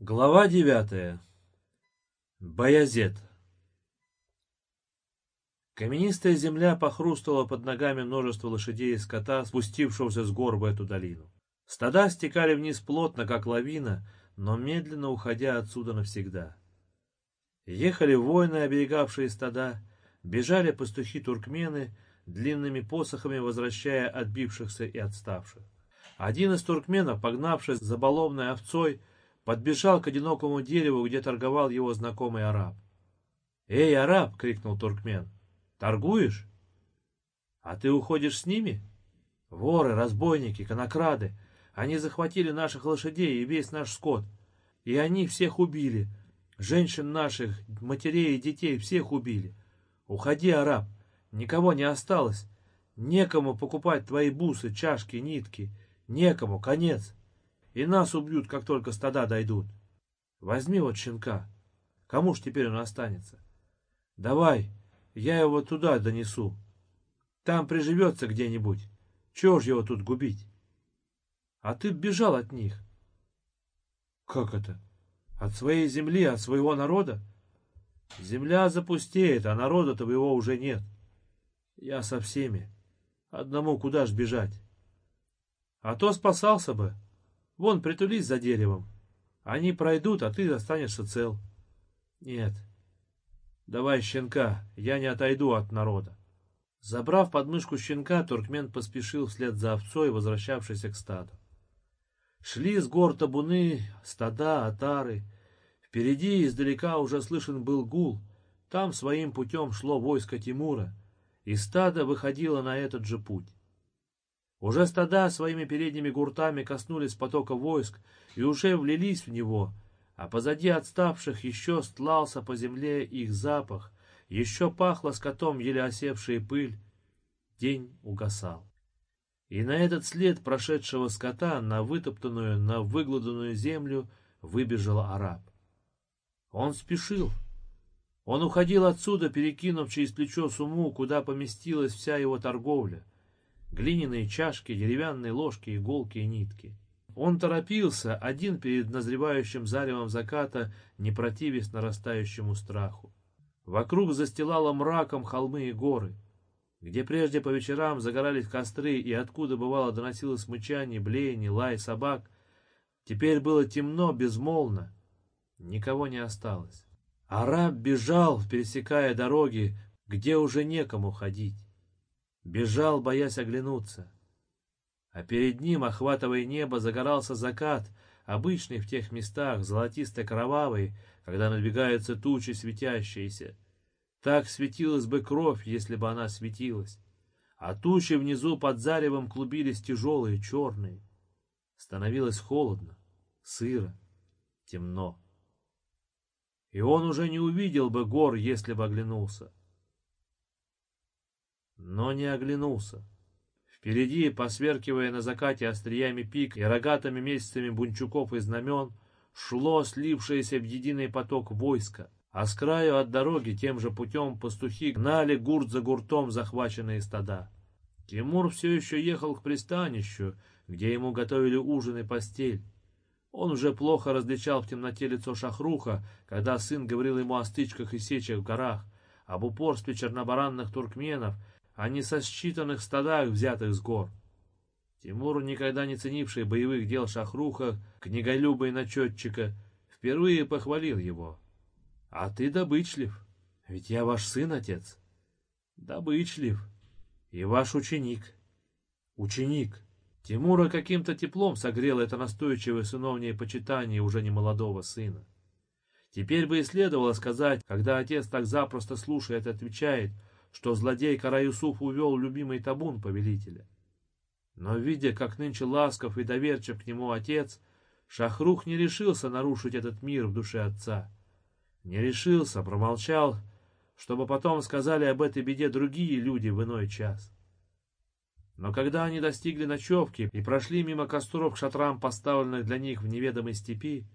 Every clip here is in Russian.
Глава девятая. Баязет. Каменистая земля похрустывала под ногами множество лошадей и скота, спустившегося с гор в эту долину. Стада стекали вниз плотно, как лавина, но медленно уходя отсюда навсегда. Ехали воины, оберегавшие стада, бежали пастухи-туркмены, длинными посохами возвращая отбившихся и отставших. Один из туркменов, погнавшись за баловной овцой, подбежал к одинокому дереву, где торговал его знакомый араб. «Эй, араб!» — крикнул туркмен. «Торгуешь? А ты уходишь с ними? Воры, разбойники, конокрады. Они захватили наших лошадей и весь наш скот. И они всех убили. Женщин наших, матерей и детей всех убили. Уходи, араб, никого не осталось. Некому покупать твои бусы, чашки, нитки. Некому, конец и нас убьют, как только стада дойдут. Возьми вот щенка. Кому ж теперь он останется? Давай, я его туда донесу. Там приживется где-нибудь. Чего ж его тут губить? А ты бежал от них. Как это? От своей земли, от своего народа? Земля запустеет, а народа твоего уже нет. Я со всеми. Одному куда ж бежать? А то спасался бы. Вон, притулись за деревом. Они пройдут, а ты останешься цел. Нет. Давай щенка, я не отойду от народа. Забрав подмышку щенка, туркмен поспешил вслед за овцой, возвращавшейся к стаду. Шли с гор табуны, стада, отары. Впереди издалека уже слышен был гул. Там своим путем шло войско Тимура, и стадо выходило на этот же путь. Уже стада своими передними гуртами коснулись потока войск и уже влились в него, а позади отставших еще стлался по земле их запах, еще пахло скотом еле осевшая пыль. День угасал. И на этот след прошедшего скота, на вытоптанную, на выгладанную землю, выбежал араб. Он спешил. Он уходил отсюда, перекинув через плечо сумму, куда поместилась вся его торговля — глиняные чашки, деревянные ложки, иголки и нитки. Он торопился, один перед назревающим заревом заката, не противясь нарастающему страху. Вокруг застилало мраком холмы и горы. Где прежде по вечерам загорались костры и откуда бывало доносилось мычание, блеяние, лай собак, теперь было темно, безмолвно. Никого не осталось. Араб бежал, пересекая дороги, где уже некому ходить. Бежал, боясь оглянуться. А перед ним, охватывая небо, загорался закат, обычный в тех местах, золотисто-кровавый, когда надвигаются тучи светящиеся. Так светилась бы кровь, если бы она светилась. А тучи внизу под заревом клубились тяжелые, черные. Становилось холодно, сыро, темно. И он уже не увидел бы гор, если бы оглянулся но не оглянулся. Впереди, посверкивая на закате остриями пик и рогатыми месяцами бунчуков и знамен, шло слившееся в единый поток войска, а с краю от дороги тем же путем пастухи гнали гурт за гуртом захваченные стада. Тимур все еще ехал к пристанищу, где ему готовили ужин и постель. Он уже плохо различал в темноте лицо Шахруха, когда сын говорил ему о стычках и сечах в горах, об упорстве чернобаранных туркменов а не со считанных стадах, взятых с гор. Тимур, никогда не ценивший боевых дел Шахруха, книголюба и начетчика, впервые похвалил его. — А ты добычлив, ведь я ваш сын, отец. — Добычлив. И ваш ученик. — Ученик. Тимура каким-то теплом согрело это настойчивое сыновнее почитание уже немолодого сына. Теперь бы и следовало сказать, когда отец так запросто слушает и отвечает — что злодей Караюсуф увел любимый табун повелителя. Но, видя, как нынче ласков и доверчив к нему отец, Шахрух не решился нарушить этот мир в душе отца. Не решился, промолчал, чтобы потом сказали об этой беде другие люди в иной час. Но когда они достигли ночевки и прошли мимо костров к шатрам, поставленных для них в неведомой степи,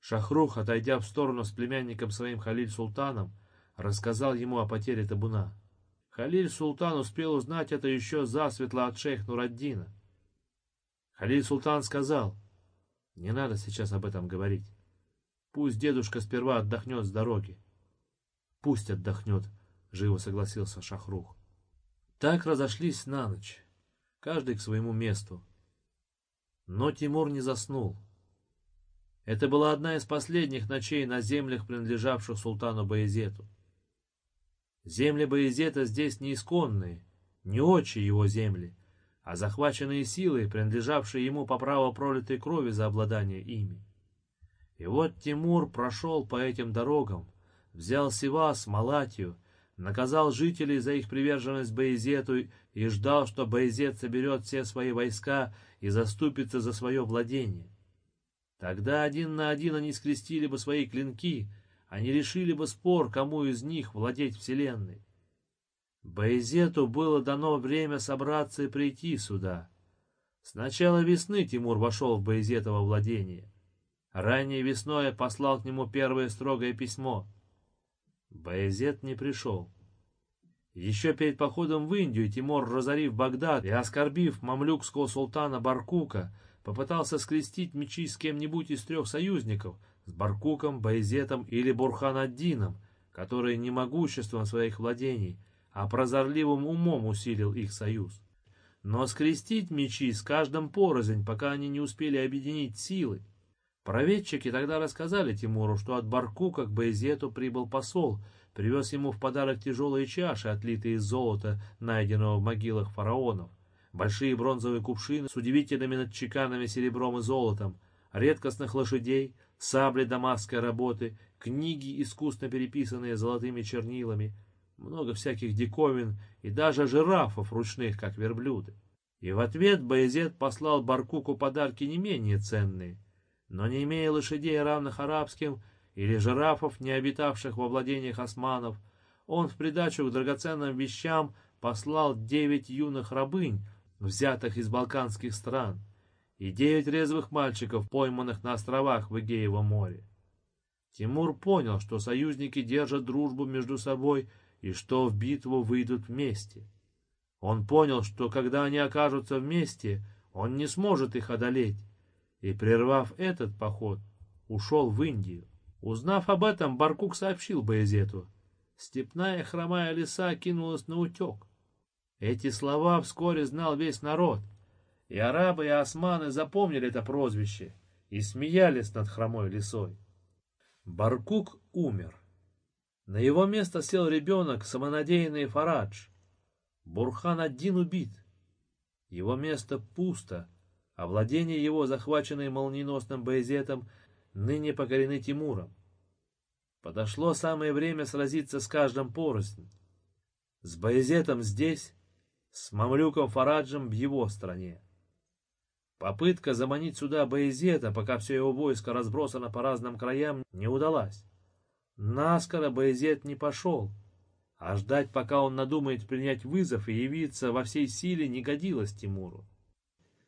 Шахрух, отойдя в сторону с племянником своим Халиль-Султаном, рассказал ему о потере табуна. Халиль Султан успел узнать это еще засветло от шейх Нураддина. Халиль Султан сказал, не надо сейчас об этом говорить. Пусть дедушка сперва отдохнет с дороги. Пусть отдохнет, живо согласился Шахрух. Так разошлись на ночь, каждый к своему месту. Но Тимур не заснул. Это была одна из последних ночей на землях, принадлежавших султану Баязету. Земли Баязета здесь не исконные, не отчи его земли, а захваченные силы, принадлежавшие ему по праву пролитой крови за обладание ими. И вот Тимур прошел по этим дорогам, взял Сивас, Малатию, наказал жителей за их приверженность Баязету и ждал, что Баязет соберет все свои войска и заступится за свое владение. Тогда один на один они скрестили бы свои клинки, они решили бы спор, кому из них владеть вселенной. Боязету было дано время собраться и прийти сюда. С начала весны Тимур вошел в Боязетово владение. Ранней весной послал к нему первое строгое письмо. Боязет не пришел. Еще перед походом в Индию Тимур, разорив Багдад и оскорбив мамлюкского султана Баркука, попытался скрестить мечи с кем-нибудь из трех союзников, с Баркуком, Байзетом или Бурхан-ад-Дином, который не могуществом своих владений, а прозорливым умом усилил их союз. Но скрестить мечи с каждым порознь, пока они не успели объединить силы. Проведчики тогда рассказали Тимуру, что от Баркука к Байзету прибыл посол, привез ему в подарок тяжелые чаши, отлитые из золота, найденного в могилах фараонов, большие бронзовые кувшины с удивительными надчеканами серебром и золотом, редкостных лошадей, сабли дамасской работы, книги, искусно переписанные золотыми чернилами, много всяких диковин и даже жирафов ручных, как верблюды. И в ответ Баязет послал Баркуку подарки не менее ценные, но не имея лошадей, равных арабским, или жирафов, не обитавших во владениях османов, он в придачу к драгоценным вещам послал девять юных рабынь, взятых из балканских стран, и девять резвых мальчиков, пойманных на островах в Эгеевом море. Тимур понял, что союзники держат дружбу между собой и что в битву выйдут вместе. Он понял, что когда они окажутся вместе, он не сможет их одолеть, и, прервав этот поход, ушел в Индию. Узнав об этом, Баркук сообщил Баязету. Степная хромая лиса кинулась на утек. Эти слова вскоре знал весь народ, и арабы и османы запомнили это прозвище и смеялись над хромой лисой. Баркук умер. На его место сел ребенок, самонадеянный Фарадж. Бурхан один убит. Его место пусто, а владения его, захваченные молниеносным Байзетом, ныне покорены Тимуром. Подошло самое время сразиться с каждым порознь. С Байзетом здесь, с Мамлюком Фараджем в его стране. Попытка заманить сюда Боязета, пока все его войско разбросано по разным краям, не удалась. Наскоро Боязет не пошел, а ждать, пока он надумает принять вызов и явиться во всей силе, не годилось Тимуру.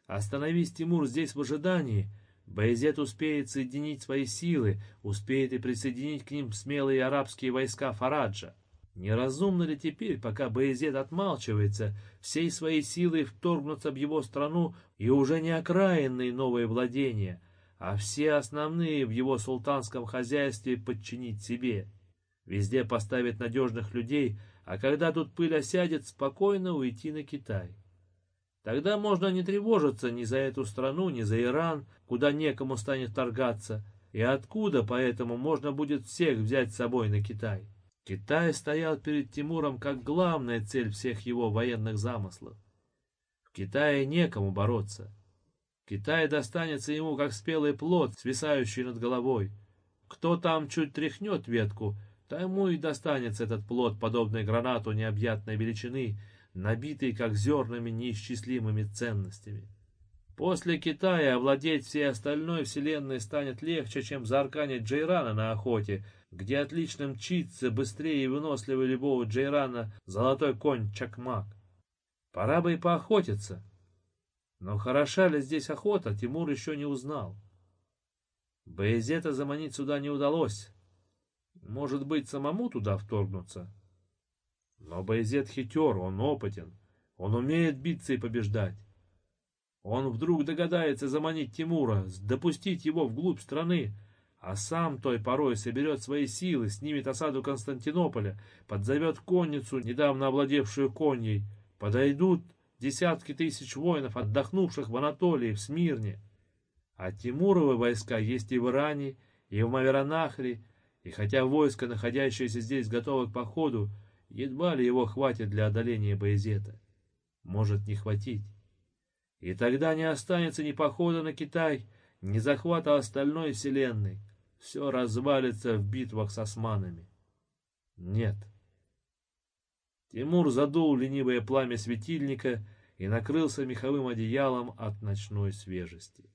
Остановись Тимур здесь в ожидании, Боязет успеет соединить свои силы, успеет и присоединить к ним смелые арабские войска Фараджа. Неразумно ли теперь, пока Боязет отмалчивается, всей своей силой вторгнуться в его страну и уже не окраинные новые владения, а все основные в его султанском хозяйстве подчинить себе? Везде поставить надежных людей, а когда тут пыль осядет, спокойно уйти на Китай. Тогда можно не тревожиться ни за эту страну, ни за Иран, куда некому станет торгаться, и откуда поэтому можно будет всех взять с собой на Китай. Китай стоял перед Тимуром как главная цель всех его военных замыслов. В Китае некому бороться. Китай достанется ему как спелый плод, свисающий над головой. Кто там чуть тряхнет ветку, тому и достанется этот плод, подобный гранату необъятной величины, набитый как зернами неисчислимыми ценностями. После Китая овладеть всей остальной вселенной станет легче, чем заарканить Джейрана на охоте, где отлично мчится быстрее и выносливее любого Джейрана золотой конь Чакмак. Пора бы и поохотиться. Но хороша ли здесь охота, Тимур еще не узнал. Боязета заманить сюда не удалось. Может быть, самому туда вторгнуться? Но Боязет хитер, он опытен, он умеет биться и побеждать. Он вдруг догадается заманить Тимура, допустить его вглубь страны, а сам той порой соберет свои силы, снимет осаду Константинополя, подзовет конницу, недавно овладевшую коньей, подойдут десятки тысяч воинов, отдохнувших в Анатолии, в Смирне. А Тимуровы войска есть и в Иране, и в Маверанахре, и хотя войско, находящееся здесь, готово к походу, едва ли его хватит для одоления Боязета. Может не хватить. И тогда не останется ни похода на Китай, ни захвата остальной вселенной. Все развалится в битвах с османами. Нет. Тимур задул ленивое пламя светильника и накрылся меховым одеялом от ночной свежести.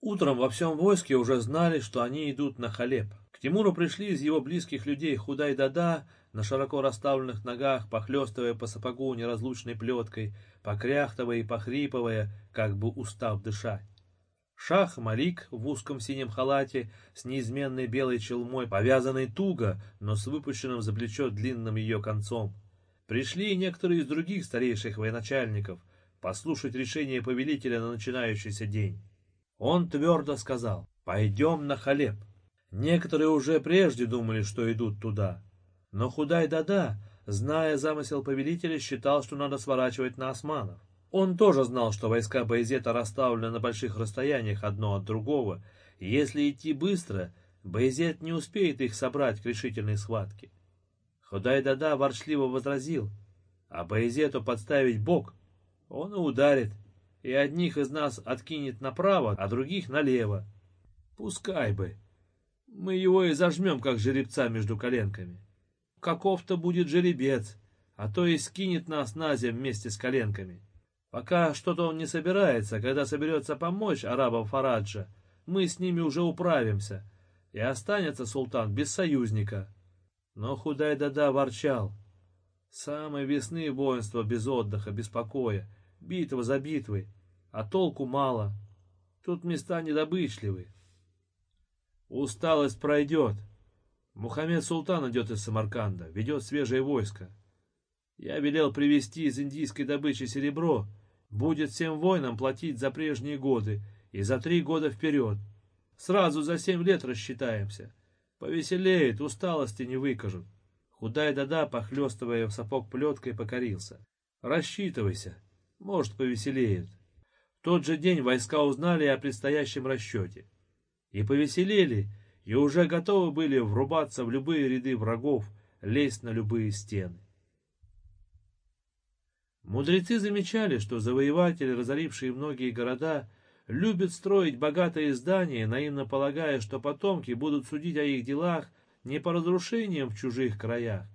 Утром во всем войске уже знали, что они идут на Халеб. К Тимуру пришли из его близких людей Худай-Дада, на широко расставленных ногах, похлестывая по сапогу неразлучной плеткой, покряхтывая и похрипывая, как бы устав дышать. Шах Малик в узком синем халате с неизменной белой челмой, повязанной туго, но с выпущенным за плечо длинным ее концом. Пришли и некоторые из других старейших военачальников послушать решение повелителя на начинающийся день. Он твердо сказал, пойдем на Халеб. Некоторые уже прежде думали, что идут туда. Но Худай-Дада, зная замысел повелителя, считал, что надо сворачивать на османов. Он тоже знал, что войска Боязета расставлены на больших расстояниях одно от другого, и если идти быстро, Боязет не успеет их собрать к решительной схватке. Худай-Дада ворчливо возразил, а Боязету подставить бок, он и ударит, и одних из нас откинет направо, а других налево. Пускай бы. Мы его и зажмем, как жеребца между коленками. Каков-то будет жеребец, а то и скинет нас на землю вместе с коленками. Пока что-то он не собирается, когда соберется помочь арабам Фараджа, мы с ними уже управимся, и останется султан без союзника. Но Худай-Дада ворчал. Самой весны воинство без отдыха, без покоя, битва за битвой, а толку мало. Тут места недобычливые. Усталость пройдет. Мухаммед Султан идет из Самарканда, ведет свежее войско. Я велел привезти из индийской добычи серебро, будет всем воинам платить за прежние годы и за три года вперед. Сразу за семь лет рассчитаемся. Повеселеет, усталости не выкажут. Худай-дада, похлестывая в сапог плеткой, покорился. Рассчитывайся. Может, повеселеет. В тот же день войска узнали о предстоящем расчете. И повеселели, и уже готовы были врубаться в любые ряды врагов, лезть на любые стены. Мудрецы замечали, что завоеватели, разорившие многие города, любят строить богатые здания, наивно полагая, что потомки будут судить о их делах не по разрушениям в чужих краях,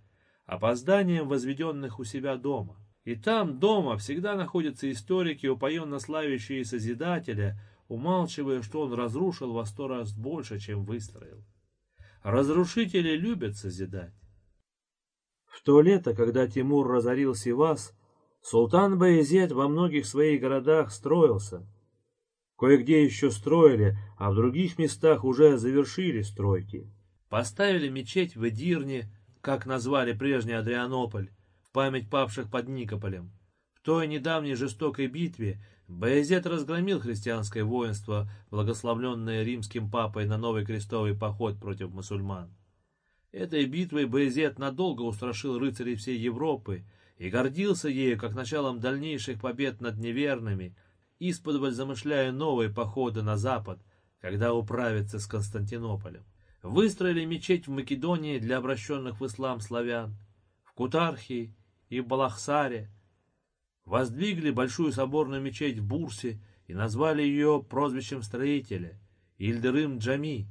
а по зданиям, возведенных у себя дома. И там, дома, всегда находятся историки, упоенно славящие Созидателя, умалчивая, что он разрушил во сто раз больше, чем выстроил. Разрушители любят созидать. В то лето, когда Тимур разорил Сивас, султан Баязет во многих своих городах строился. Кое-где еще строили, а в других местах уже завершили стройки. Поставили мечеть в Эдирне, как назвали прежний Адрианополь, в память павших под Никополем. В той недавней жестокой битве Баязет разгромил христианское воинство, благословленное римским папой на новый крестовый поход против мусульман. Этой битвой Баязет надолго устрашил рыцарей всей Европы и гордился ею как началом дальнейших побед над неверными, исподволь замышляя новые походы на запад, когда управится с Константинополем. Выстроили мечеть в Македонии для обращенных в ислам славян, в Кутархии и Балахсаре, воздвигли большую соборную мечеть в Бурсе и назвали ее прозвищем строителя Ильдерым Джами,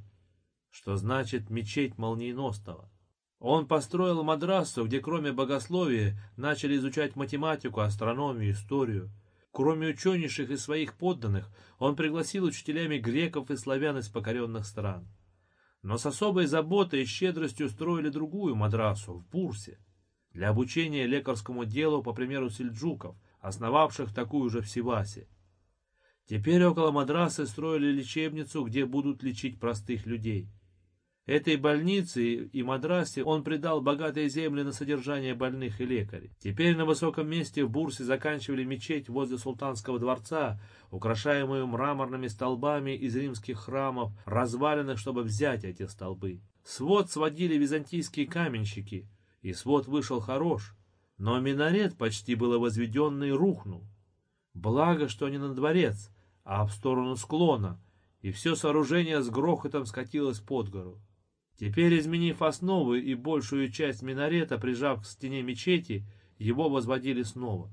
что значит «мечеть молниеносного». Он построил мадрасу, где кроме богословия начали изучать математику, астрономию, историю. Кроме ученейших из своих подданных, он пригласил учителями греков и славян из покоренных стран. Но с особой заботой и щедростью строили другую мадрасу в Бурсе – для обучения лекарскому делу по примеру сельджуков, основавших такую же в Сивасе. Теперь около мадрасы строили лечебницу, где будут лечить простых людей. Этой больнице и Мадрасе он придал богатые земли на содержание больных и лекарей. Теперь на высоком месте в Бурсе заканчивали мечеть возле султанского дворца, украшаемую мраморными столбами из римских храмов, разваленных, чтобы взять эти столбы. Свод сводили византийские каменщики, и свод вышел хорош, но минарет почти было возведенный рухнул. Благо, что не на дворец, а в сторону склона, и все сооружение с грохотом скатилось под гору. Теперь, изменив основы и большую часть минарета, прижав к стене мечети, его возводили снова.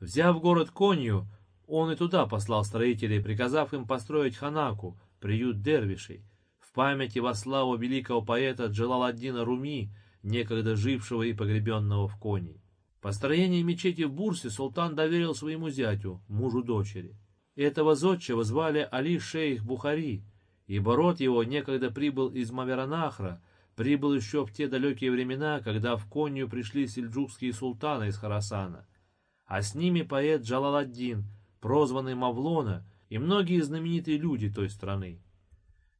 Взяв город Конью, он и туда послал строителей, приказав им построить ханаку, приют дервишей, в память и во славу великого поэта Джалаладдина Руми, некогда жившего и погребенного в Коне. Построение мечети в Бурсе султан доверил своему зятю, мужу дочери. Этого зодчего звали Али Шейх Бухари, ибо род его некогда прибыл из Маверанахра, прибыл еще в те далекие времена, когда в Конью пришли сельджукские султаны из Харасана, а с ними поэт Джалаладдин, прозванный Мавлона, и многие знаменитые люди той страны.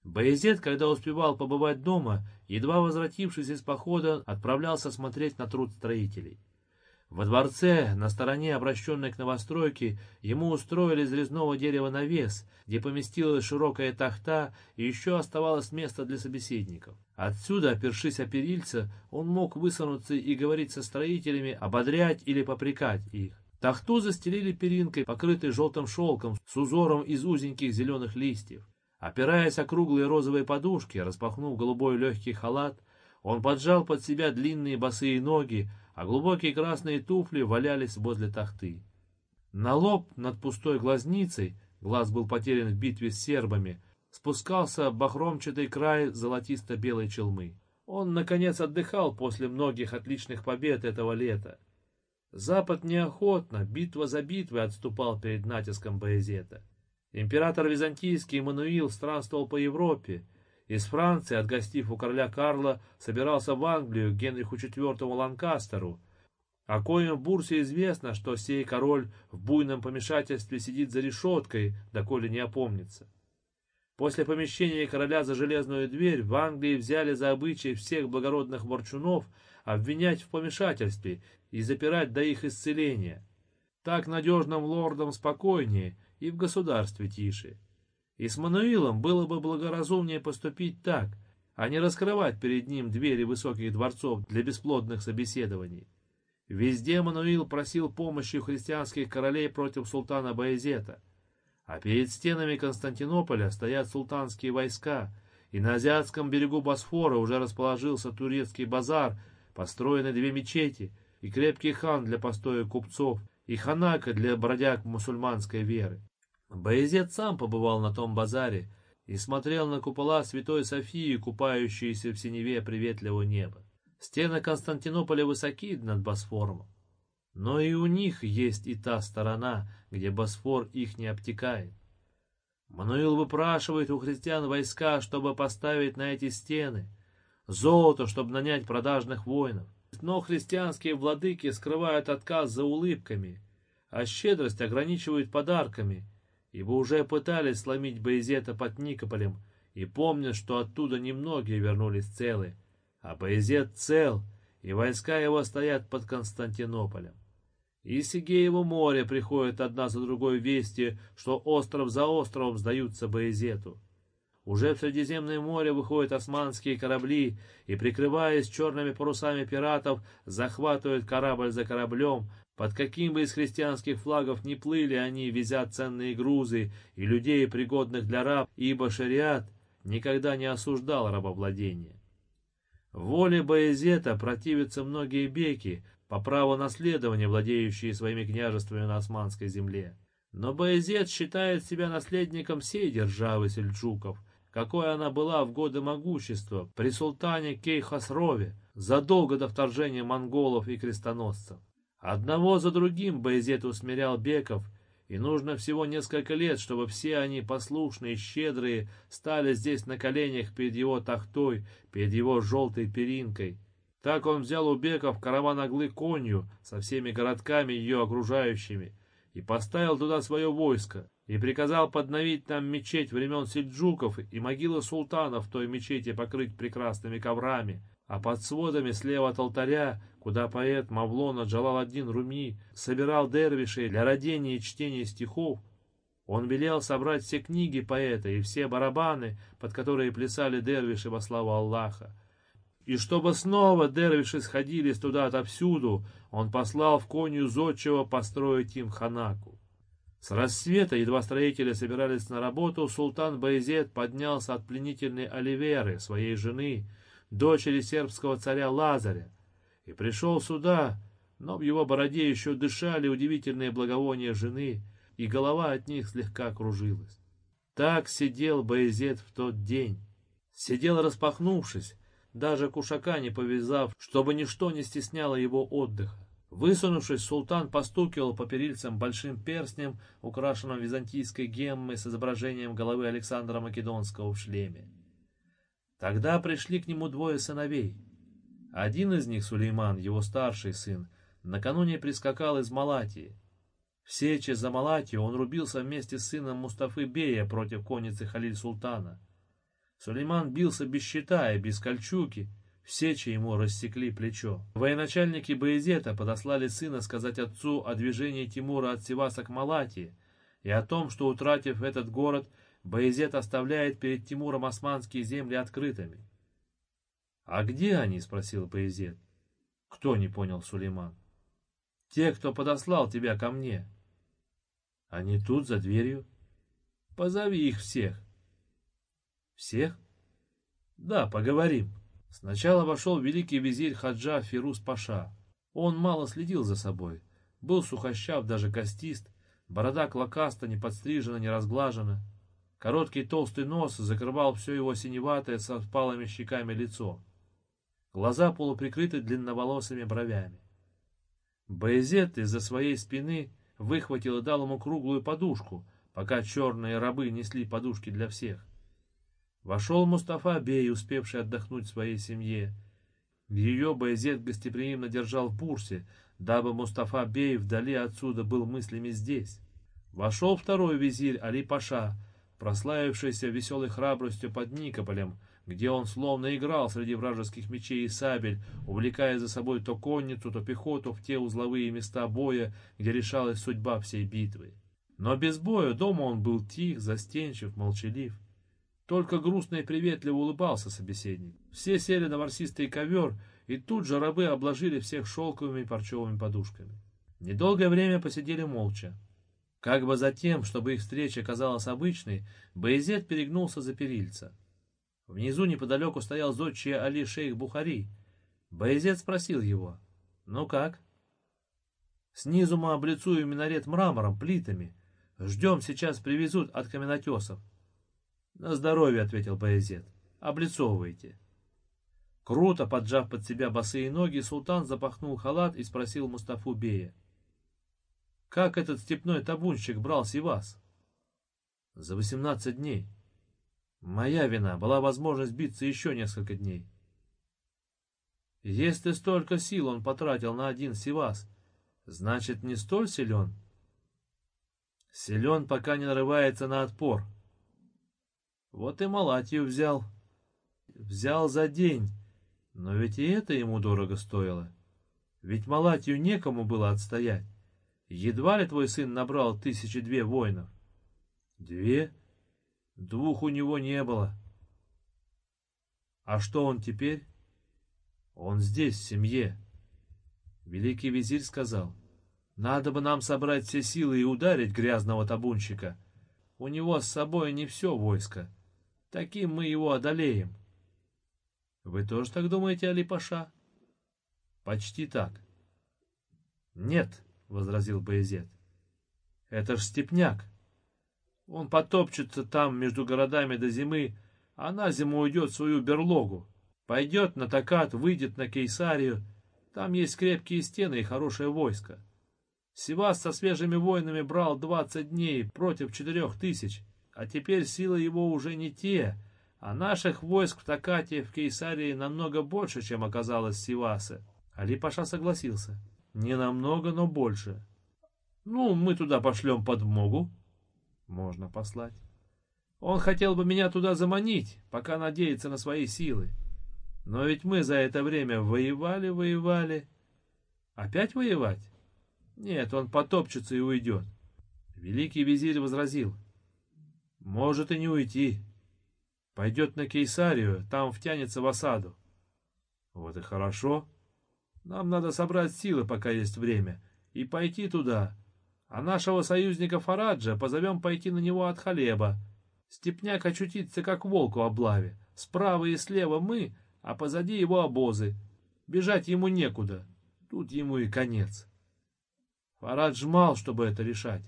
Боязет, когда успевал побывать дома, едва возвратившись из похода, отправлялся смотреть на труд строителей. Во дворце, на стороне, обращенной к новостройке, ему устроили из резного дерева навес, где поместилась широкая тахта и еще оставалось место для собеседников. Отсюда, опершись о перильца, он мог высунуться и говорить со строителями, ободрять или попрекать их. Тахту застелили перинкой, покрытой желтым шелком, с узором из узеньких зеленых листьев. Опираясь о круглые розовые подушки, распахнув голубой легкий халат, он поджал под себя длинные босые ноги, а глубокие красные туфли валялись возле тахты. На лоб над пустой глазницей, глаз был потерян в битве с сербами, спускался бахромчатый край золотисто-белой челмы. Он, наконец, отдыхал после многих отличных побед этого лета. Запад неохотно, битва за битвой отступал перед натиском Боязета. Император византийский Эммануил странствовал по Европе, из Франции, отгостив у короля Карла, собирался в Англию к Генриху IV Ланкастеру. О коем Бурсе известно, что сей король в буйном помешательстве сидит за решеткой, доколе не опомнится. После помещения короля за железную дверь в Англии взяли за обычай всех благородных ворчунов обвинять в помешательстве и запирать до их исцеления. Так надежным лордам спокойнее и в государстве тише. И с Мануилом было бы благоразумнее поступить так, а не раскрывать перед ним двери высоких дворцов для бесплодных собеседований. Везде Мануил просил помощи у христианских королей против султана Баязета, а перед стенами Константинополя стоят султанские войска, и на азиатском берегу Босфора уже расположился турецкий базар, построены две мечети и крепкий хан для постоя купцов, и ханака для бродяг мусульманской веры. Боязет сам побывал на том базаре и смотрел на купола Святой Софии, купающиеся в синеве приветливого неба. Стены Константинополя высоки над Босфором, но и у них есть и та сторона, где Босфор их не обтекает. Мануил выпрашивает у христиан войска, чтобы поставить на эти стены, золото, чтобы нанять продажных воинов. Но христианские владыки скрывают отказ за улыбками, а щедрость ограничивают подарками, ибо уже пытались сломить Боязета под Никополем и помнят, что оттуда немногие вернулись целы, а Боязет цел, и войска его стоят под Константинополем. Из Сигеева моря приходят одна за другой вести, что остров за островом сдаются Боязету. Уже в Средиземное море выходят османские корабли и, прикрываясь черными парусами пиратов, захватывают корабль за кораблем, под каким бы из христианских флагов ни плыли они, везя ценные грузы и людей, пригодных для раб, ибо шариат никогда не осуждал рабовладение. Воле Боязета противятся многие беки, по праву наследования, владеющие своими княжествами на османской земле. Но Боязет считает себя наследником всей державы сельджуков, какой она была в годы могущества при султане Кейхасрове, задолго до вторжения монголов и крестоносцев. Одного за другим Байзет усмирял беков, и нужно всего несколько лет, чтобы все они, послушные, щедрые, стали здесь на коленях перед его тахтой, перед его желтой перинкой. Так он взял у беков караван оглы конью со всеми городками ее окружающими и поставил туда свое войско, и приказал подновить там мечеть времен сельджуков и могилы султанов той мечети покрыть прекрасными коврами, а под сводами слева от алтаря, куда поэт Мавлона Джалал-Аддин Руми собирал дервишей для родения и чтения стихов, он велел собрать все книги поэта и все барабаны, под которые плясали дервиши во славу Аллаха. И чтобы снова дервиши сходились туда отовсюду, он послал в конью зодчего построить им ханаку. С рассвета, едва строители собирались на работу, султан Байзет поднялся от пленительной Оливеры, своей жены, дочери сербского царя Лазаря, и пришел сюда, но в его бороде еще дышали удивительные благовония жены, и голова от них слегка кружилась. Так сидел Боязет в тот день. Сидел распахнувшись, даже кушака не повязав, чтобы ничто не стесняло его отдыха. Высунувшись, султан постукивал по перильцам большим перстнем, украшенным византийской геммой с изображением головы Александра Македонского в шлеме. Тогда пришли к нему двое сыновей. Один из них, Сулейман, его старший сын, накануне прискакал из Малатии. В сече за Малатию он рубился вместе с сыном Мустафы Бея против конницы Халиль-Султана. Сулейман бился без щита и без кольчуги, в сече ему рассекли плечо. Военачальники Боязета подослали сына сказать отцу о движении Тимура от Севаса к Малатии и о том, что, утратив этот город, Боязет оставляет перед Тимуром османские земли открытыми. «А где они?» — спросил Боязет. «Кто?» — не понял Сулейман. «Те, кто подослал тебя ко мне». «Они тут, за дверью?» «Позови их всех». «Всех?» «Да, поговорим». Сначала вошел великий визирь Хаджа Фируз Паша. Он мало следил за собой. Был сухощав, даже костист, борода клокаста, не подстрижена, не разглажена. Короткий толстый нос закрывал все его синеватое со впалыми щеками лицо. Глаза полуприкрыты длинноволосыми бровями. Боязет из-за своей спины выхватил и дал ему круглую подушку, пока черные рабы несли подушки для всех. Вошел Мустафа Бей, успевший отдохнуть своей семье. Ее Баязет гостеприимно держал в бурсе, дабы Мустафа Бей вдали отсюда был мыслями здесь. Вошел второй визирь Али Паша, прославившийся веселой храбростью под Никополем, где он словно играл среди вражеских мечей и сабель, увлекая за собой то конницу, то пехоту в те узловые места боя, где решалась судьба всей битвы. Но без боя дома он был тих, застенчив, молчалив. Только грустно и приветливо улыбался собеседник. Все сели на ворсистый ковер, и тут же рабы обложили всех шелковыми парчевыми подушками. Недолгое время посидели молча. Как бы затем, чтобы их встреча казалась обычной, Боязет перегнулся за перильца. Внизу неподалеку стоял зодчий Али Шейх Бухари. Боязет спросил его, «Ну как?» «Снизу мы облицуем минарет мрамором, плитами. Ждем, сейчас привезут от каменотесов. «На здоровье», — ответил Баязет. «Облицовывайте». Круто, поджав под себя босые ноги, султан запахнул халат и спросил Мустафу Бея. «Как этот степной табунщик брал Сивас?» «За восемнадцать дней. Моя вина, была возможность биться еще несколько дней». «Если столько сил он потратил на один Сивас, значит, не столь силен?» «Силен, пока не нарывается на отпор», вот и Малатью взял. Взял за день. Но ведь и это ему дорого стоило. Ведь Малатью некому было отстоять. Едва ли твой сын набрал тысячи две воинов? Две? Двух у него не было. А что он теперь? Он здесь, в семье. Великий визирь сказал, надо бы нам собрать все силы и ударить грязного табунщика. У него с собой не все войско. Таким мы его одолеем. Вы тоже так думаете, Али-Паша? Почти так. Нет, возразил Боязет. Это ж степняк. Он потопчется там между городами до зимы, а на зиму уйдет в свою берлогу. Пойдет на Такат, выйдет на Кейсарию. Там есть крепкие стены и хорошее войско. Сивас со свежими воинами брал двадцать дней против четырех тысяч а теперь силы его уже не те, а наших войск в Такате в Кейсарии намного больше, чем оказалось в Сивасе. Али Паша согласился. Не намного, но больше. Ну, мы туда пошлем подмогу. Можно послать. Он хотел бы меня туда заманить, пока надеется на свои силы. Но ведь мы за это время воевали, воевали. Опять воевать? Нет, он потопчется и уйдет. Великий визирь возразил. Может и не уйти. Пойдет на Кейсарию, там втянется в осаду. Вот и хорошо. Нам надо собрать силы, пока есть время, и пойти туда. А нашего союзника Фараджа позовем пойти на него от Халеба. Степняк очутится, как волку в облаве. Справа и слева мы, а позади его обозы. Бежать ему некуда. Тут ему и конец. Фарадж мал, чтобы это решать.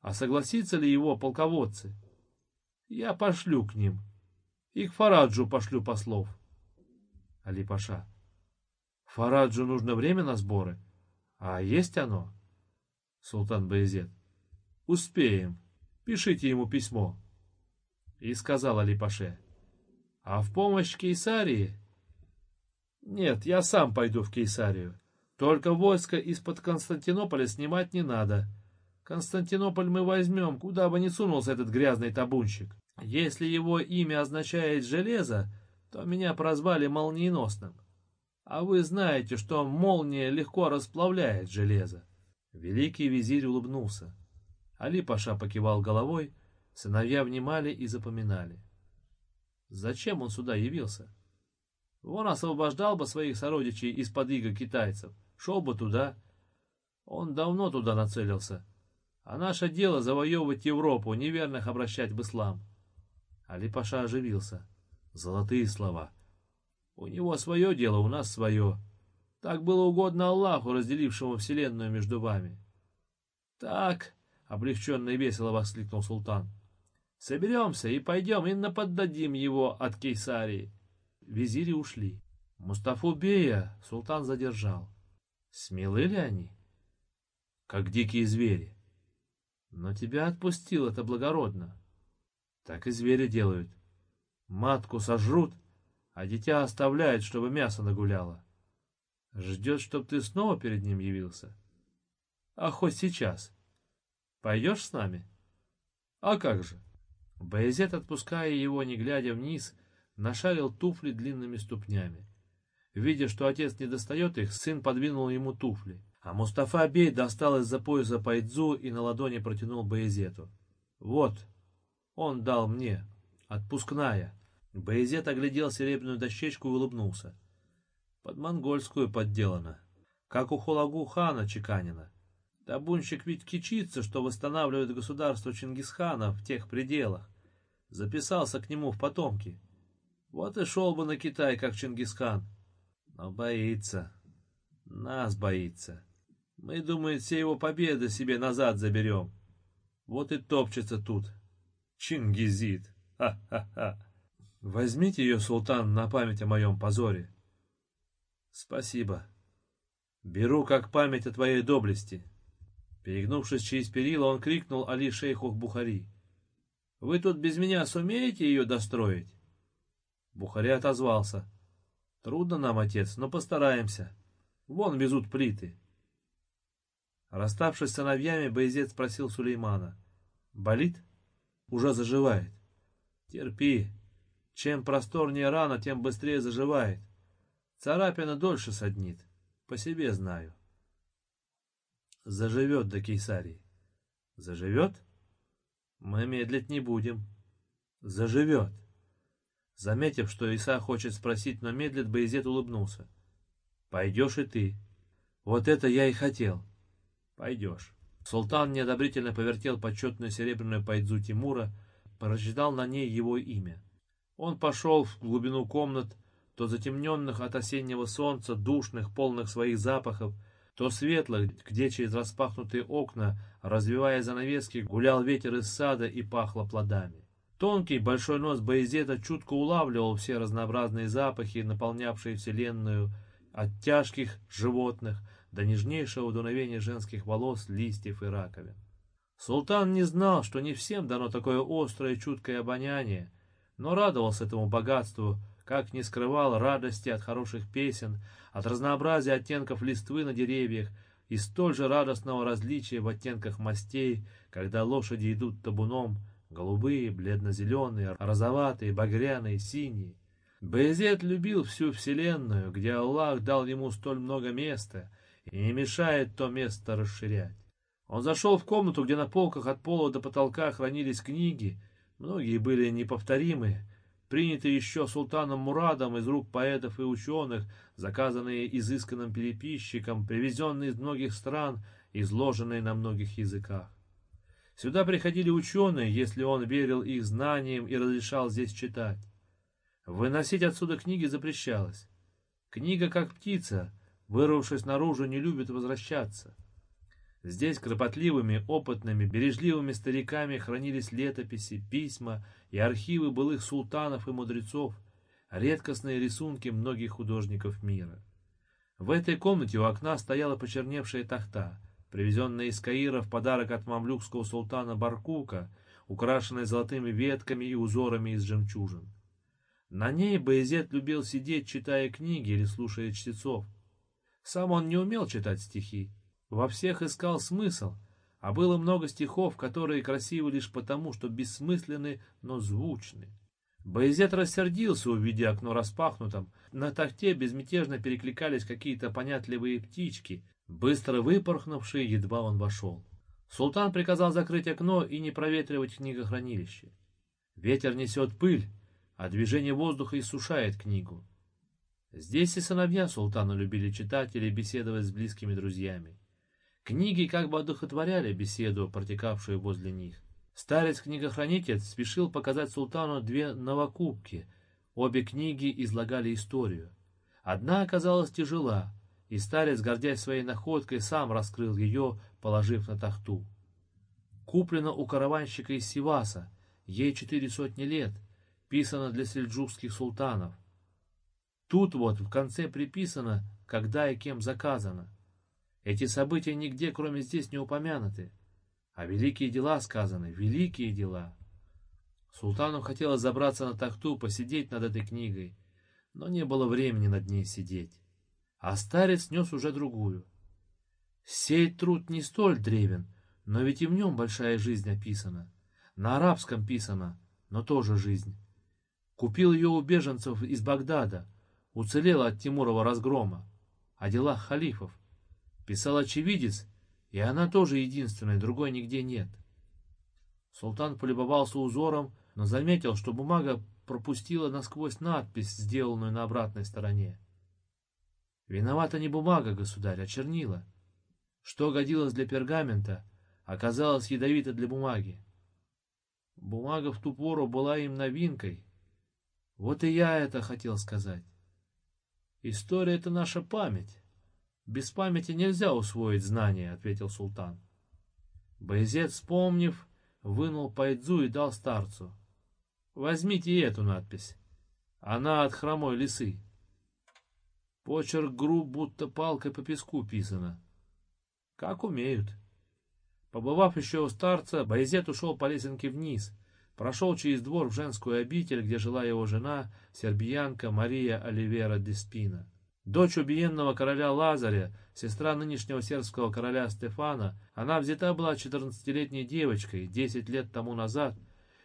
А согласятся ли его полководцы? Я пошлю к ним. И к Фараджу пошлю послов. Али Паша. Фараджу нужно время на сборы. А есть оно? Султан Баязет. Успеем. Пишите ему письмо. И сказал Али Паше. А в помощь Кейсарии? Нет, я сам пойду в Кейсарию. Только войско из-под Константинополя снимать не надо. Константинополь мы возьмем, куда бы ни сунулся этот грязный табунщик. Если его имя означает «железо», то меня прозвали молниеносным. А вы знаете, что молния легко расплавляет железо. Великий визирь улыбнулся. Али Паша покивал головой, сыновья внимали и запоминали. Зачем он сюда явился? Он освобождал бы своих сородичей из-под иго китайцев, шел бы туда. Он давно туда нацелился. А наше дело завоевывать Европу, неверных обращать в ислам. Али Паша оживился. Золотые слова. У него свое дело, у нас свое. Так было угодно Аллаху, разделившему вселенную между вами. Так, облегченно и весело воскликнул султан. Соберемся и пойдем и наподдадим его от Кейсарии. Визири ушли. Мустафу Бея султан задержал. Смелы ли они? Как дикие звери. Но тебя отпустил это благородно. Так и звери делают. Матку сожрут, а дитя оставляет, чтобы мясо нагуляло. Ждет, чтоб ты снова перед ним явился. А хоть сейчас. Пойдешь с нами? А как же? Боязет, отпуская его, не глядя вниз, нашарил туфли длинными ступнями. Видя, что отец не достает их, сын подвинул ему туфли. А Мустафа Бей достал из-за пояса пайдзу и на ладони протянул Боязету. «Вот, он дал мне. Отпускная». Боязет оглядел серебряную дощечку и улыбнулся. Под монгольскую подделано. Как у Хулагу хана чеканено. Табунщик ведь кичится, что восстанавливает государство Чингисхана в тех пределах. Записался к нему в потомки. Вот и шел бы на Китай, как Чингисхан. Но боится. Нас боится. Мы, думает, все его победы себе назад заберем. Вот и топчется тут. Чингизит. Ха-ха-ха. Возьмите ее, султан, на память о моем позоре. Спасибо. Беру как память о твоей доблести. Перегнувшись через перила, он крикнул Али шейху Бухари. Вы тут без меня сумеете ее достроить? Бухари отозвался. Трудно нам, отец, но постараемся. Вон везут плиты. Расставшись с сыновьями, Боязет спросил Сулеймана. Болит? Уже заживает. Терпи. Чем просторнее рана, тем быстрее заживает. Царапина дольше соднит. По себе знаю. Заживет до Кейсарии. Заживет? Мы медлить не будем. Заживет. Заметив, что Иса хочет спросить, но медлит, Боязет улыбнулся. Пойдешь и ты. Вот это я и хотел. Пойдешь. Султан неодобрительно повертел почетную серебряную пайдзу Тимура, прочитал на ней его имя. Он пошел в глубину комнат, то затемненных от осеннего солнца, душных, полных своих запахов, то светлых, где через распахнутые окна, развивая занавески, гулял ветер из сада и пахло плодами. Тонкий большой нос Боязета чутко улавливал все разнообразные запахи, наполнявшие вселенную, от тяжких животных до нежнейшего дуновения женских волос, листьев и раковин. Султан не знал, что не всем дано такое острое чуткое обоняние, но радовался этому богатству, как не скрывал радости от хороших песен, от разнообразия оттенков листвы на деревьях и столь же радостного различия в оттенках мастей, когда лошади идут табуном, голубые, бледно-зеленые, розоватые, багряные, синие. Баязет любил всю вселенную, где Аллах дал ему столь много места и не мешает то место расширять. Он зашел в комнату, где на полках от пола до потолка хранились книги, многие были неповторимые, принятые еще султаном Мурадом из рук поэтов и ученых, заказанные изысканным переписчиком, привезенные из многих стран, изложенные на многих языках. Сюда приходили ученые, если он верил их знаниям и разрешал здесь читать. Выносить отсюда книги запрещалось. Книга, как птица, вырвавшись наружу, не любит возвращаться. Здесь кропотливыми, опытными, бережливыми стариками хранились летописи, письма и архивы былых султанов и мудрецов, редкостные рисунки многих художников мира. В этой комнате у окна стояла почерневшая тахта, привезенная из Каира в подарок от мамлюкского султана Баркука, украшенная золотыми ветками и узорами из жемчужин. На ней Баязет любил сидеть, читая книги или слушая чтецов. Сам он не умел читать стихи, во всех искал смысл, а было много стихов, которые красивы лишь потому, что бессмысленны, но звучны. Боязет рассердился, увидя окно распахнутым. На тахте безмятежно перекликались какие-то понятливые птички, быстро выпорхнувшие, едва он вошел. Султан приказал закрыть окно и не проветривать книгохранилище. Ветер несет пыль, а движение воздуха иссушает книгу. Здесь и сыновья султана любили читать или беседовать с близкими друзьями. Книги как бы одухотворяли беседу, протекавшую возле них. Старец-книгохранитель спешил показать султану две новокубки. Обе книги излагали историю. Одна оказалась тяжела, и старец, гордясь своей находкой, сам раскрыл ее, положив на тахту. Куплена у караванщика из Сиваса, ей четыре сотни лет, писана для сельджукских султанов. Тут вот в конце приписано, когда и кем заказано. Эти события нигде, кроме здесь, не упомянуты. А великие дела сказаны, великие дела. Султану хотелось забраться на тахту, посидеть над этой книгой, но не было времени над ней сидеть. А старец нес уже другую. Сей труд не столь древен, но ведь и в нем большая жизнь описана. На арабском писано, но тоже жизнь. Купил ее у беженцев из Багдада, уцелела от Тимурова разгрома. О делах халифов. Писал очевидец, и она тоже единственная, другой нигде нет. Султан полюбовался узором, но заметил, что бумага пропустила насквозь надпись, сделанную на обратной стороне. Виновата не бумага, государь, а чернила. Что годилось для пергамента, оказалось ядовито для бумаги. Бумага в ту пору была им новинкой. Вот и я это хотел сказать. История — это наша память. «Без памяти нельзя усвоить знания», — ответил султан. Боязет, вспомнив, вынул пайдзу и дал старцу. «Возьмите эту надпись. Она от хромой лисы». Почерк груб, будто палкой по песку писано. Как умеют. Побывав еще у старца, Байзет ушел по лесенке вниз, прошел через двор в женскую обитель, где жила его жена, сербиянка Мария Оливера Деспина. Дочь убиенного короля Лазаря, сестра нынешнего сербского короля Стефана, она взята была 14-летней девочкой 10 лет тому назад,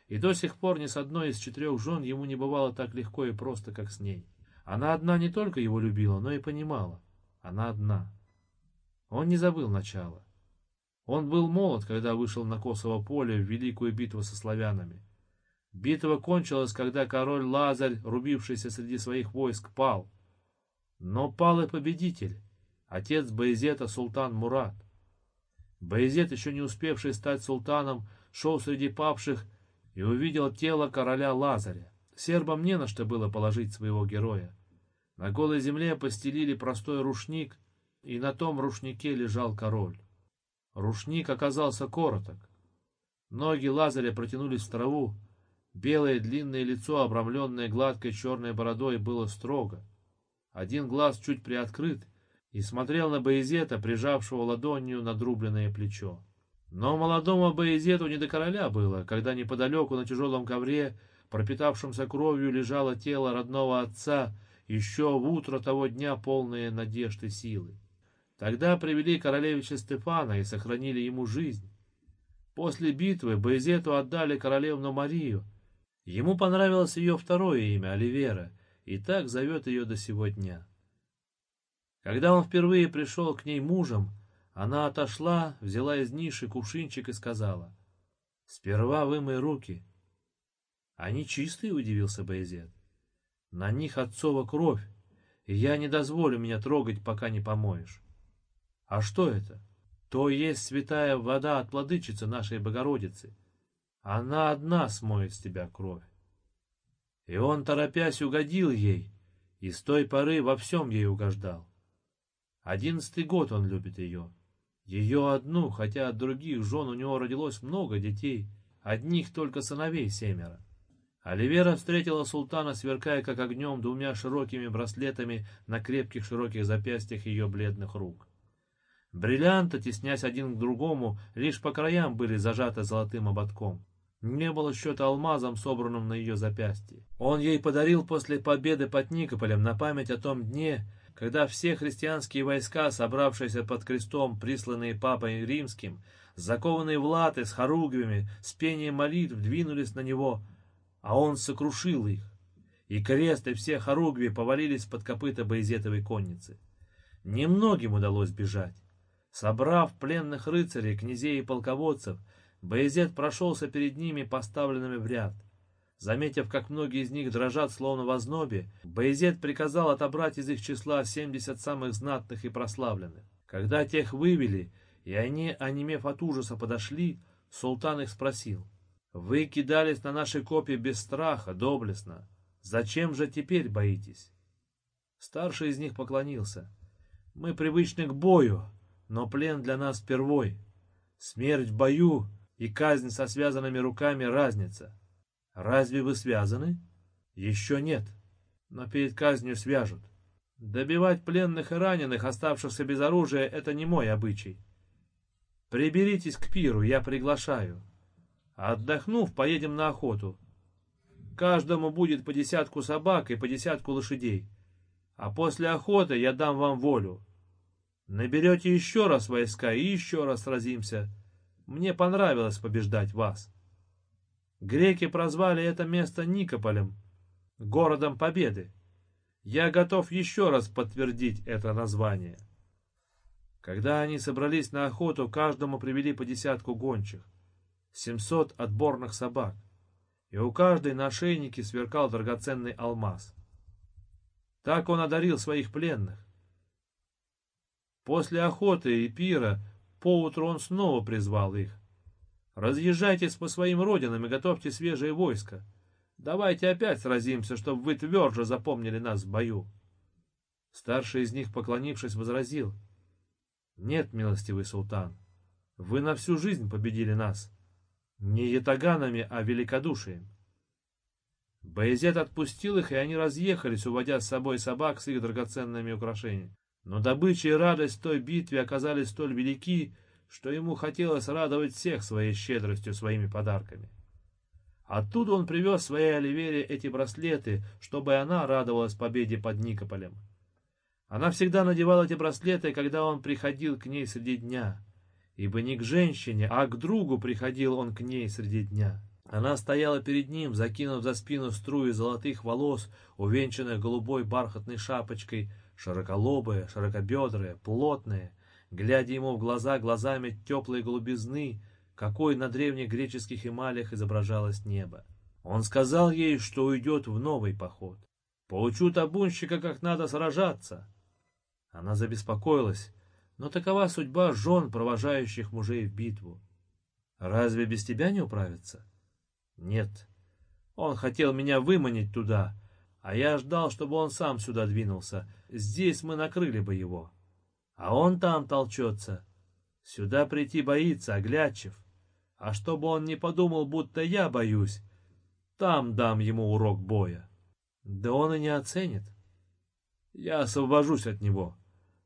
и до сих пор ни с одной из четырех жен ему не бывало так легко и просто, как с ней. Она одна не только его любила, но и понимала. Она одна. Он не забыл начала. Он был молод, когда вышел на Косово поле в великую битву со славянами. Битва кончилась, когда король Лазарь, рубившийся среди своих войск, пал. Но пал и победитель, отец Баязета султан Мурат. Баязет, еще не успевший стать султаном, шел среди павших и увидел тело короля Лазаря. Сербам не на что было положить своего героя. На голой земле постелили простой рушник, и на том рушнике лежал король. Рушник оказался короток. Ноги Лазаря протянулись в траву, белое длинное лицо, обрамленное гладкой черной бородой, было строго. Один глаз чуть приоткрыт и смотрел на Боязета, прижавшего ладонью надрубленное плечо. Но молодому Боязету не до короля было, когда неподалеку на тяжелом ковре, пропитавшемся кровью, лежало тело родного отца, еще в утро того дня полное надежд и силы. Тогда привели королевича Стефана и сохранили ему жизнь. После битвы Боязету отдали королевну Марию. Ему понравилось ее второе имя, Оливера, и так зовет ее до сего дня. Когда он впервые пришел к ней мужем, она отошла, взяла из ниши кувшинчик и сказала, «Сперва вымой руки». «Они чистые?» — удивился Боязет. «На них отцова кровь, и я не дозволю меня трогать, пока не помоешь». «А что это?» «То есть святая вода от владычицы нашей Богородицы. Она одна смоет с тебя кровь». И он, торопясь, угодил ей, и с той поры во всем ей угождал. Одиннадцатый год он любит ее. Ее одну, хотя от других жен у него родилось много детей, одних только сыновей семеро. Оливера встретила султана, сверкая как огнем двумя широкими браслетами на крепких широких запястьях ее бледных рук. Бриллианты, теснясь один к другому, лишь по краям были зажаты золотым ободком. Не было счета алмазом, собранным на ее запястье. Он ей подарил после победы под Никополем на память о том дне, когда все христианские войска, собравшиеся под крестом, присланные папой римским, закованные в латы с хоругвями, с пением молитв, двинулись на него, а он сокрушил их, и крест и все хоругви повалились под копыта боязетовой конницы. Немногим удалось бежать. Собрав пленных рыцарей, князей и полководцев, Боязет прошелся перед ними, поставленными в ряд. Заметив, как многие из них дрожат, словно в ознобе, Боязет приказал отобрать из их числа семьдесят самых знатных и прославленных. Когда тех вывели, и они, онемев от ужаса, подошли, султан их спросил, «Вы кидались на наши копья без страха, доблестно. Зачем же теперь боитесь?» Старший из них поклонился. «Мы привычны к бою, но плен для нас первой. Смерть в бою и казнь со связанными руками разница. Разве вы связаны? Еще нет, но перед казнью свяжут. Добивать пленных и раненых, оставшихся без оружия, это не мой обычай. Приберитесь к пиру, я приглашаю. Отдохнув, поедем на охоту. Каждому будет по десятку собак и по десятку лошадей. А после охоты я дам вам волю. Наберете еще раз войска и еще раз сразимся. Мне понравилось побеждать вас. Греки прозвали это место Никополем, городом победы. Я готов еще раз подтвердить это название. Когда они собрались на охоту, каждому привели по десятку гончих, семьсот отборных собак, и у каждой на шейнике сверкал драгоценный алмаз. Так он одарил своих пленных. После охоты и пира Поутру он снова призвал их. «Разъезжайтесь по своим родинам и готовьте свежее войско. Давайте опять сразимся, чтобы вы тверже запомнили нас в бою». Старший из них, поклонившись, возразил. «Нет, милостивый султан, вы на всю жизнь победили нас. Не ятаганами, а великодушием». Боязет отпустил их, и они разъехались, уводя с собой собак с их драгоценными украшениями. Но добыча и радость той битве оказались столь велики, что ему хотелось радовать всех своей щедростью, своими подарками. Оттуда он привез своей Оливере эти браслеты, чтобы она радовалась победе под Никополем. Она всегда надевала эти браслеты, когда он приходил к ней среди дня, ибо не к женщине, а к другу приходил он к ней среди дня. Она стояла перед ним, закинув за спину струи золотых волос, увенчанных голубой бархатной шапочкой, широколобые, широкобедрые, плотные, глядя ему в глаза глазами теплой голубизны, какой на древних греческих эмалях изображалось небо. Он сказал ей, что уйдет в новый поход. Поучу табунщика, как надо сражаться. Она забеспокоилась, но такова судьба жен, провожающих мужей в битву. Разве без тебя не управиться? Нет. Он хотел меня выманить туда, а я ждал, чтобы он сам сюда двинулся. Здесь мы накрыли бы его. А он там толчется. Сюда прийти боится, оглядчив. А чтобы он не подумал, будто я боюсь, там дам ему урок боя. Да он и не оценит. Я освобожусь от него.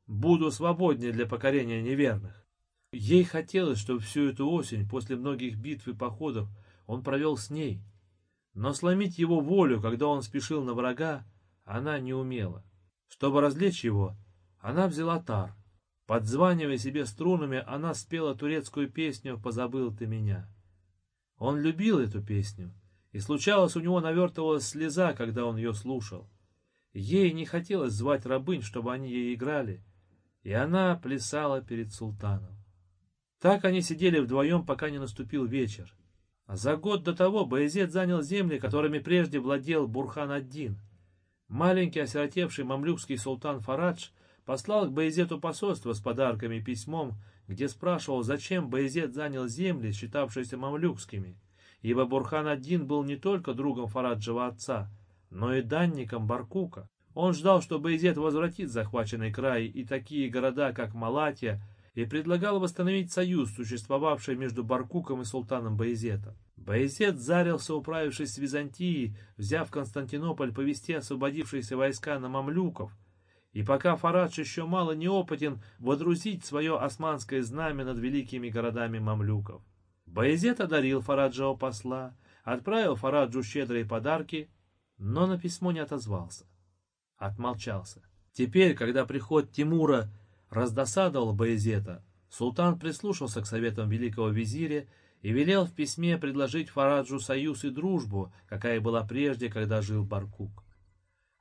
Буду свободнее для покорения неверных. Ей хотелось, чтобы всю эту осень, после многих битв и походов, он провел с ней, но сломить его волю, когда он спешил на врага, она не умела. Чтобы развлечь его, она взяла тар. Подзванивая себе струнами, она спела турецкую песню «Позабыл ты меня». Он любил эту песню, и случалось у него навертывалась слеза, когда он ее слушал. Ей не хотелось звать рабынь, чтобы они ей играли, и она плясала перед султаном. Так они сидели вдвоем, пока не наступил вечер. А за год до того Баязет занял земли, которыми прежде владел Бурхан-ад-Дин. Маленький осиротевший мамлюкский султан Фарадж послал к Баязету посольство с подарками и письмом, где спрашивал, зачем Баязет занял земли, считавшиеся мамлюкскими, ибо Бурхан-ад-Дин был не только другом Фараджева отца, но и данником Баркука. Он ждал, что Баязет возвратит захваченный край и такие города, как Малатия, и предлагал восстановить союз, существовавший между Баркуком и султаном Баязетом. Баязет зарился, управившись с Византией, взяв Константинополь повести освободившиеся войска на мамлюков, и пока Фарадж еще мало неопытен, водрузить свое османское знамя над великими городами мамлюков. Баязет одарил Фараджа посла, отправил Фараджу щедрые подарки, но на письмо не отозвался. Отмолчался. Теперь, когда приход Тимура раздосадовал Баязета, султан прислушался к советам великого визиря и велел в письме предложить Фараджу союз и дружбу, какая была прежде, когда жил Баркук.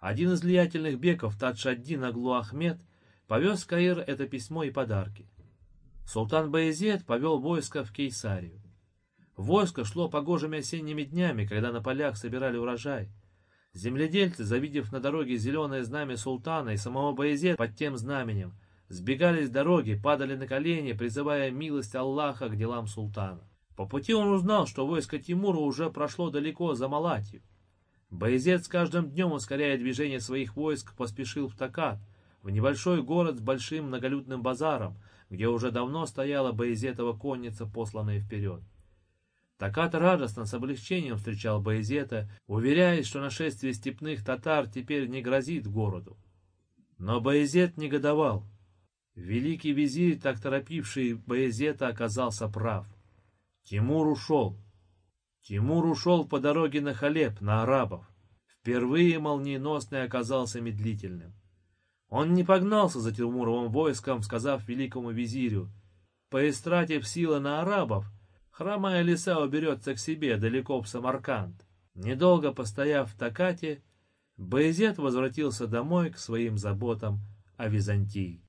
Один из влиятельных беков, Тадж-ад-Дин Аглу Ахмед, повез в Каир это письмо и подарки. Султан Баязет повел войско в Кейсарию. Войско шло погожими осенними днями, когда на полях собирали урожай. Земледельцы, завидев на дороге зеленое знамя султана и самого Баязет под тем знаменем, сбегали с дороги, падали на колени, призывая милость Аллаха к делам султана. По пути он узнал, что войско Тимура уже прошло далеко за Малатью. Баязет с каждым днем, ускоряя движение своих войск, поспешил в Такат, в небольшой город с большим многолюдным базаром, где уже давно стояла Баязетова конница, посланная вперед. Такат радостно, с облегчением встречал Баязета, уверяясь, что нашествие степных татар теперь не грозит городу. Но Баязет негодовал. Великий визирь, так торопивший Баязета, оказался прав. Тимур ушел. Тимур ушел по дороге на Халеб, на арабов. Впервые молниеносный оказался медлительным. Он не погнался за Тимуровым войском, сказав великому визирю, «Поистратив силы на арабов, хромая лиса уберется к себе далеко в Самарканд». Недолго постояв в Такате, Баязет возвратился домой к своим заботам о Византии.